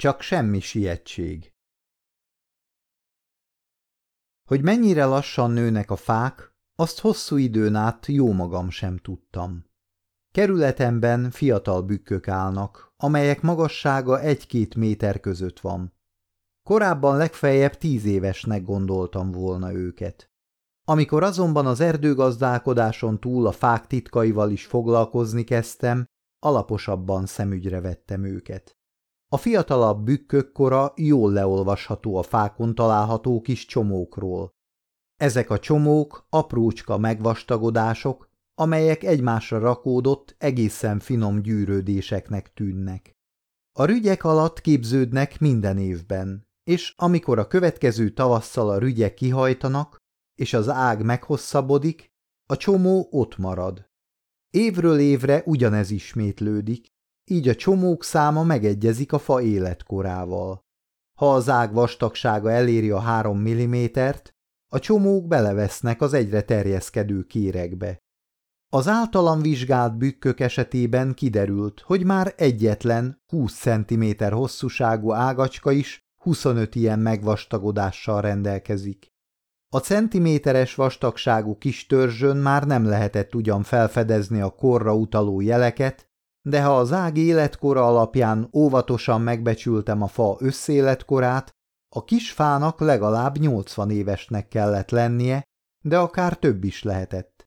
csak semmi sietség. Hogy mennyire lassan nőnek a fák, azt hosszú időn át jó magam sem tudtam. Kerületemben fiatal bükkök állnak, amelyek magassága egy-két méter között van. Korábban legfeljebb tíz évesnek gondoltam volna őket. Amikor azonban az erdőgazdálkodáson túl a fák titkaival is foglalkozni kezdtem, alaposabban szemügyre vettem őket. A fiatalabb bükkök kora jól leolvasható a fákon található kis csomókról. Ezek a csomók aprócska megvastagodások, amelyek egymásra rakódott, egészen finom gyűrődéseknek tűnnek. A rügyek alatt képződnek minden évben, és amikor a következő tavasszal a rügyek kihajtanak, és az ág meghosszabbodik, a csomó ott marad. Évről évre ugyanez ismétlődik, így a csomók száma megegyezik a fa életkorával. Ha az ág vastagsága eléri a három millimétert, a csomók belevesznek az egyre terjeszkedő kéregbe. Az általam vizsgált bükkök esetében kiderült, hogy már egyetlen 20 cm hosszúságú ágacska is 25 ilyen megvastagodással rendelkezik. A centiméteres vastagságú kis törzsön már nem lehetett ugyan felfedezni a korra utaló jeleket, de ha az ág életkora alapján óvatosan megbecsültem a fa összéletkorát, a kis fának legalább 80 évesnek kellett lennie, de akár több is lehetett.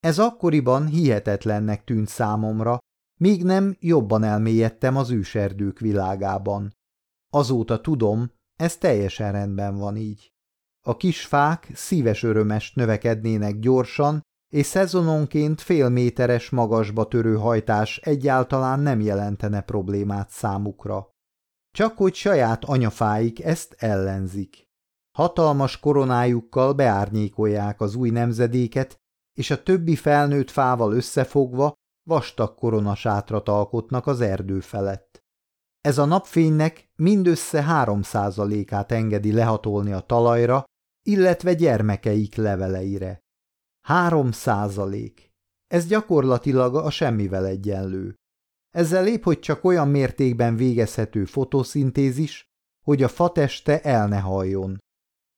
Ez akkoriban hihetetlennek tűnt számomra, míg nem jobban elmélyedtem az őserdők világában. Azóta tudom, ez teljesen rendben van így. A kis fák szíves örömes növekednének gyorsan, és szezononként fél méteres magasba törő hajtás egyáltalán nem jelentene problémát számukra. Csak hogy saját anyafáik ezt ellenzik. Hatalmas koronájukkal beárnyékolják az új nemzedéket, és a többi felnőtt fával összefogva vastag koronasátrat alkotnak az erdő felett. Ez a napfénynek mindössze három százalékát engedi lehatolni a talajra, illetve gyermekeik leveleire. Három százalék. Ez gyakorlatilag a semmivel egyenlő. Ezzel épp, hogy csak olyan mértékben végezhető fotoszintézis, hogy a fateste el ne halljon.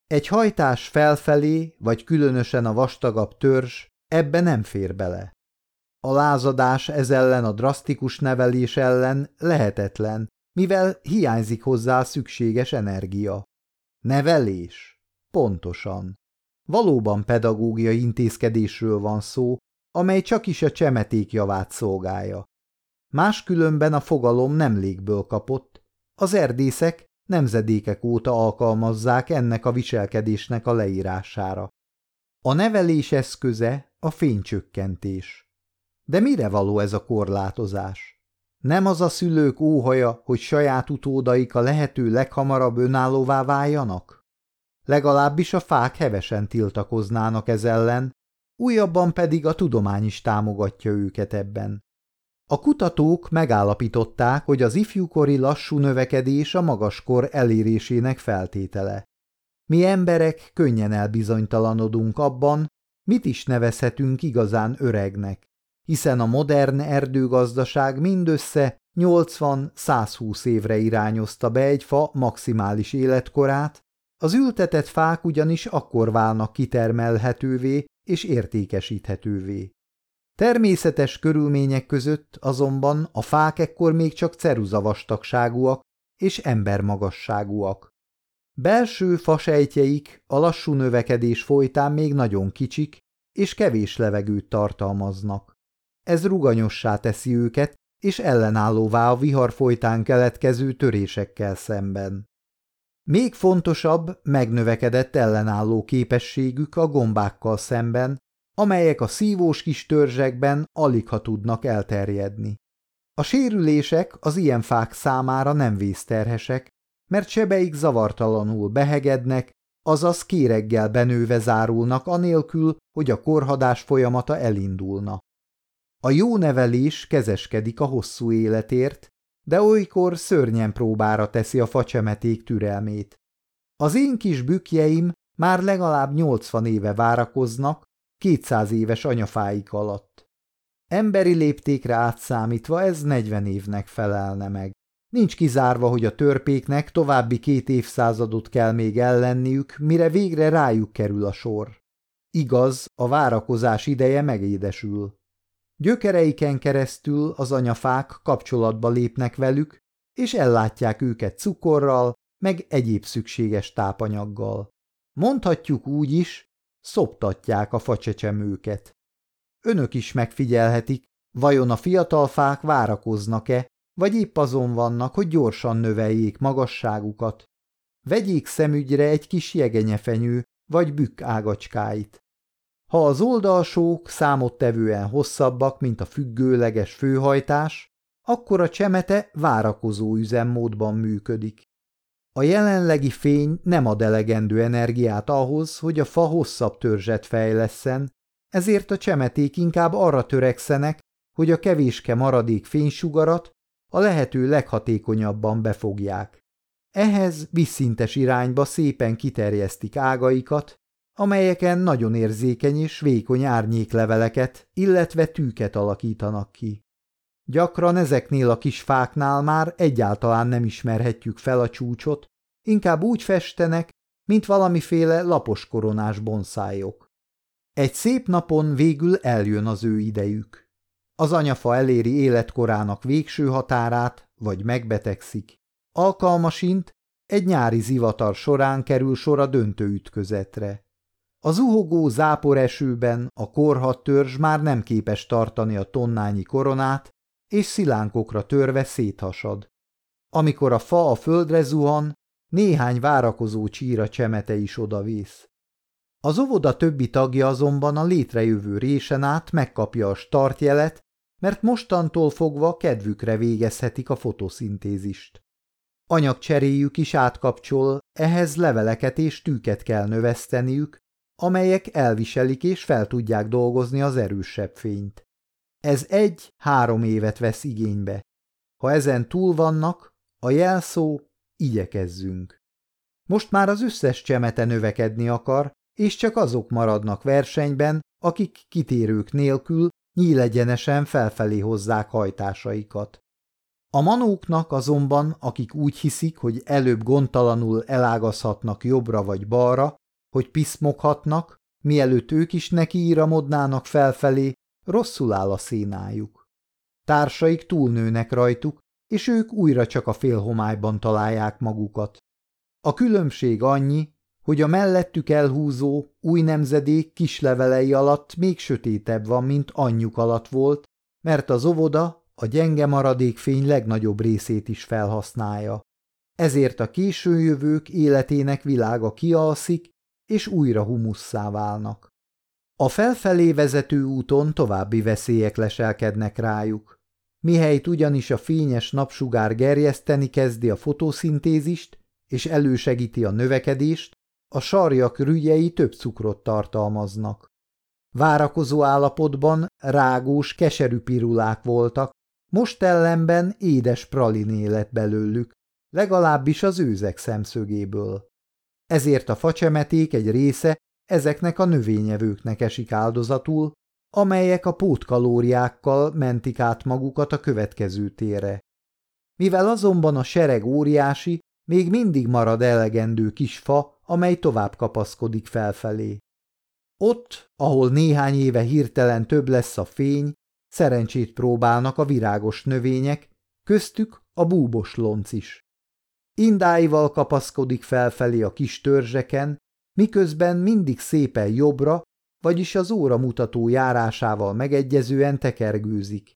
Egy hajtás felfelé, vagy különösen a vastagabb törzs ebbe nem fér bele. A lázadás ez ellen a drasztikus nevelés ellen lehetetlen, mivel hiányzik hozzá szükséges energia. Nevelés? Pontosan. Valóban pedagógiai intézkedésről van szó, amely csak is a csemeték javát szolgálja. Máskülönben a fogalom nem légből kapott, az erdészek nemzedékek óta alkalmazzák ennek a viselkedésnek a leírására. A nevelés eszköze a fénycsökkentés. De mire való ez a korlátozás? Nem az a szülők óhaja, hogy saját utódaik a lehető leghamarabb önállóvá váljanak? Legalábbis a fák hevesen tiltakoznának ez ellen, újabban pedig a tudomány is támogatja őket ebben. A kutatók megállapították, hogy az ifjúkori lassú növekedés a magaskor elérésének feltétele. Mi emberek könnyen elbizonytalanodunk abban, mit is nevezhetünk igazán öregnek, hiszen a modern erdőgazdaság mindössze 80-120 évre irányozta be egy fa maximális életkorát, az ültetett fák ugyanis akkor válnak kitermelhetővé és értékesíthetővé. Természetes körülmények között azonban a fák ekkor még csak ceruza vastagságúak és embermagasságúak. Belső fasejtjeik a lassú növekedés folytán még nagyon kicsik, és kevés levegőt tartalmaznak. Ez ruganyossá teszi őket, és ellenállóvá a vihar folytán keletkező törésekkel szemben. Még fontosabb, megnövekedett ellenálló képességük a gombákkal szemben, amelyek a szívós kis törzsekben alig ha tudnak elterjedni. A sérülések az ilyen fák számára nem vészterhesek, mert sebeik zavartalanul behegednek, azaz kéreggel benőve zárulnak anélkül, hogy a korhadás folyamata elindulna. A jó nevelés kezeskedik a hosszú életért, de olykor szörnyen próbára teszi a facsemeték türelmét. Az én kis bükjeim már legalább nyolcvan éve várakoznak, kétszáz éves anyafáik alatt. Emberi léptékre átszámítva ez negyven évnek felelne meg. Nincs kizárva, hogy a törpéknek további két évszázadot kell még ellenniük, mire végre rájuk kerül a sor. Igaz, a várakozás ideje megédesül. Gyökereiken keresztül az anyafák kapcsolatba lépnek velük, és ellátják őket cukorral, meg egyéb szükséges tápanyaggal. Mondhatjuk úgy is, szoptatják a facsecsemőket. Önök is megfigyelhetik, vajon a fiatal fák várakoznak-e, vagy épp azon vannak, hogy gyorsan növeljék magasságukat. Vegyék szemügyre egy kis jegenyefenyő vagy bükk ágacskáit. Ha az oldalsók számottevően hosszabbak, mint a függőleges főhajtás, akkor a csemete várakozó üzemmódban működik. A jelenlegi fény nem ad elegendő energiát ahhoz, hogy a fa hosszabb törzset fejlesszen, ezért a csemeték inkább arra törekszenek, hogy a kevéske maradék fénysugarat a lehető leghatékonyabban befogják. Ehhez visszintes irányba szépen kiterjesztik ágaikat, amelyeken nagyon érzékeny és vékony árnyékleveleket, illetve tűket alakítanak ki. Gyakran ezeknél a kis fáknál már egyáltalán nem ismerhetjük fel a csúcsot, inkább úgy festenek, mint valamiféle lapos koronás bonszájok. Egy szép napon végül eljön az ő idejük. Az anyafa eléri életkorának végső határát, vagy megbetegszik. Alkalmasint egy nyári zivatar során kerül sor a döntő ütközetre. A zuhogó záporesőben a korhat törzs már nem képes tartani a tonnányi koronát, és szilánkokra törve széthasad. Amikor a fa a földre zuhan, néhány várakozó csíra csemete is odavész. Az óvoda többi tagja azonban a létrejövő résen át megkapja a startjelet, mert mostantól fogva kedvükre végezhetik a fotoszintézist. Anyagcseréjük is átkapcsol, ehhez leveleket és tűket kell növeszteniük, amelyek elviselik és fel tudják dolgozni az erősebb fényt. Ez egy-három évet vesz igénybe. Ha ezen túl vannak, a jelszó igyekezzünk. Most már az összes csemete növekedni akar, és csak azok maradnak versenyben, akik kitérők nélkül nyílegyenesen felfelé hozzák hajtásaikat. A manóknak azonban, akik úgy hiszik, hogy előbb gondtalanul elágazhatnak jobbra vagy balra, hogy piszmoghatnak, mielőtt ők is nekiíramodnának felfelé, rosszul áll a szénájuk. Társaik túlnőnek rajtuk, és ők újra csak a félhomályban találják magukat. A különbség annyi, hogy a mellettük elhúzó, új nemzedék kislevelei alatt még sötétebb van, mint anyjuk alatt volt, mert az óvoda a gyenge maradék fény legnagyobb részét is felhasználja. Ezért a későjövők életének világa kialszik, és újra humusszá válnak. A felfelé vezető úton további veszélyek leselkednek rájuk. Mihelyt ugyanis a fényes napsugár gerjeszteni kezdi a fotoszintézist, és elősegíti a növekedést, a sarjak rügyei több cukrot tartalmaznak. Várakozó állapotban rágós, keserű pirulák voltak, most ellenben édes praliné lett belőlük, legalábbis az őzek szemszögéből. Ezért a facsemeték egy része ezeknek a növényevőknek esik áldozatul, amelyek a pótkalóriákkal mentik át magukat a következő térre. Mivel azonban a sereg óriási, még mindig marad elegendő kis fa, amely tovább kapaszkodik felfelé. Ott, ahol néhány éve hirtelen több lesz a fény, szerencsét próbálnak a virágos növények, köztük a búbos lonc is. Indáival kapaszkodik felfelé a kis törzseken, miközben mindig szépen jobbra, vagyis az óra mutató járásával megegyezően tekergőzik.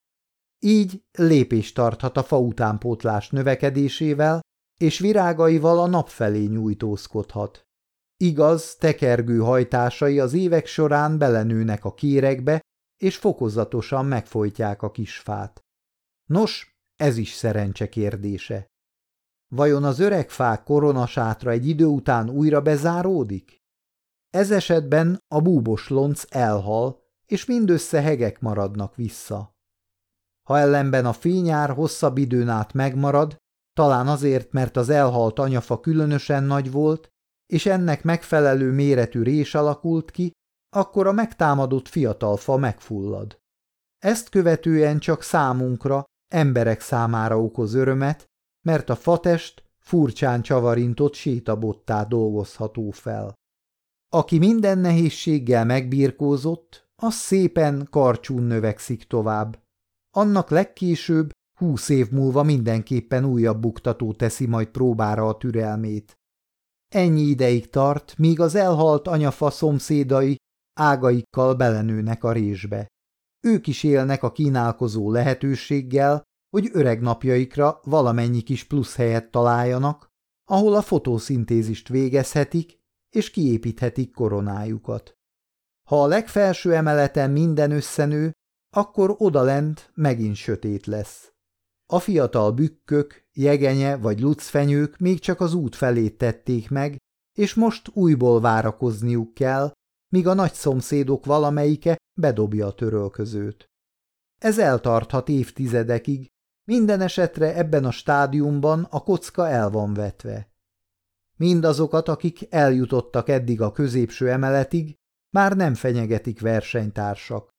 Így lépést tarthat a fa utánpótlás növekedésével, és virágaival a nap felé nyújtózkodhat. Igaz, tekergő hajtásai az évek során belenőnek a kéregbe, és fokozatosan megfojtják a kisfát. Nos, ez is szerencse kérdése. Vajon az öreg fák koronasátra egy idő után újra bezáródik? Ez esetben a búbos lonc elhal, és mindössze hegek maradnak vissza. Ha ellenben a fényár hosszabb időn át megmarad, talán azért, mert az elhalt anyafa különösen nagy volt, és ennek megfelelő méretű rés alakult ki, akkor a megtámadott fiatal fa megfullad. Ezt követően csak számunkra, emberek számára okoz örömet, mert a fatest furcsán csavarintott sétabottá dolgozható fel. Aki minden nehézséggel megbírkózott, az szépen karcsún növekszik tovább. Annak legkésőbb húsz év múlva mindenképpen újabb buktató teszi majd próbára a türelmét. Ennyi ideig tart, míg az elhalt anyafa szomszédai ágaikkal belenőnek a résbe. Ők is élnek a kínálkozó lehetőséggel, hogy öreg napjaikra valamennyi kis plusz helyet találjanak, ahol a fotoszintézist végezhetik, és kiépíthetik koronájukat. Ha a legfelső emeleten minden összenő, akkor odalent megint sötét lesz. A fiatal bükkök, jegenye vagy lucfenyők még csak az út felé tették meg, és most újból várakozniuk kell, míg a nagy szomszédok valamelyike bedobja a törölközőt. Ez eltarthat évtizedekig, minden esetre ebben a stádiumban a kocka el van vetve. Mindazokat, akik eljutottak eddig a középső emeletig, már nem fenyegetik versenytársak.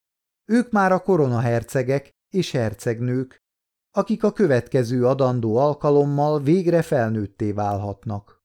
Ők már a koronahercegek és hercegnők, akik a következő adandó alkalommal végre felnőtté válhatnak.